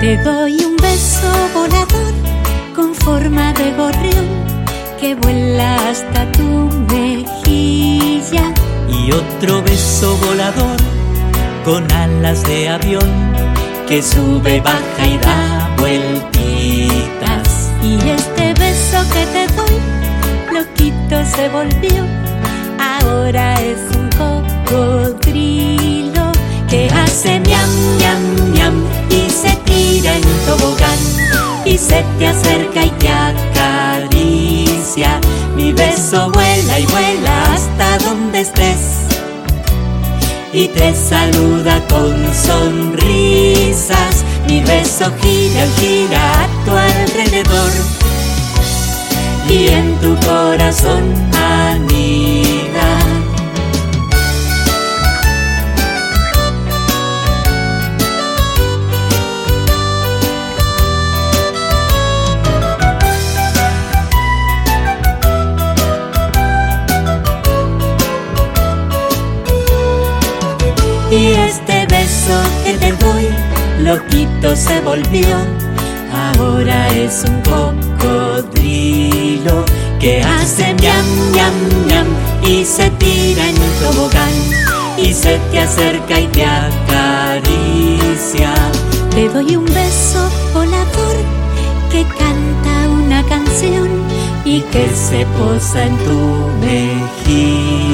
Te doy un beso volador con forma de gorrión que vuela hasta tu mejilla. Y otro beso volador con alas de avión que sube, baja y da vueltitas. Y este beso que te doy, loquito se volvió, ahora es un y se te acerca y te acaricia. Mi beso vuela y vuela hasta donde estés y te saluda con sonrisas. Mi beso gira, gira a tu alrededor y en tu corazón Y este beso que te doy, loquito se volvió. Ahora es un cocodrilo que hace miam, miam, miam y se tira en un tobogán y se te acerca y te acaricia. Te doy un beso volador que canta una canción y que se posa en tu mejilla.